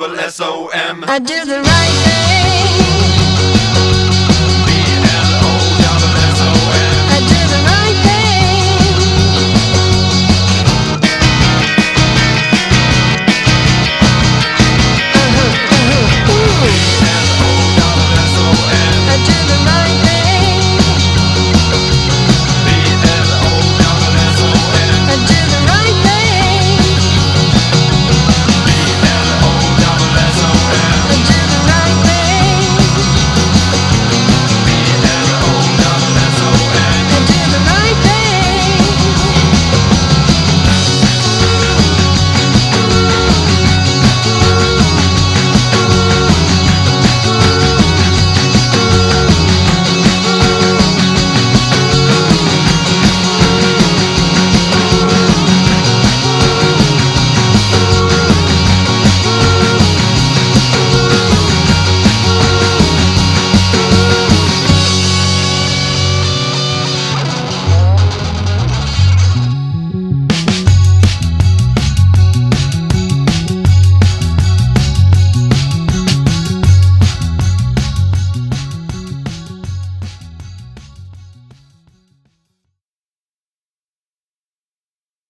double S O M. I do the right thing.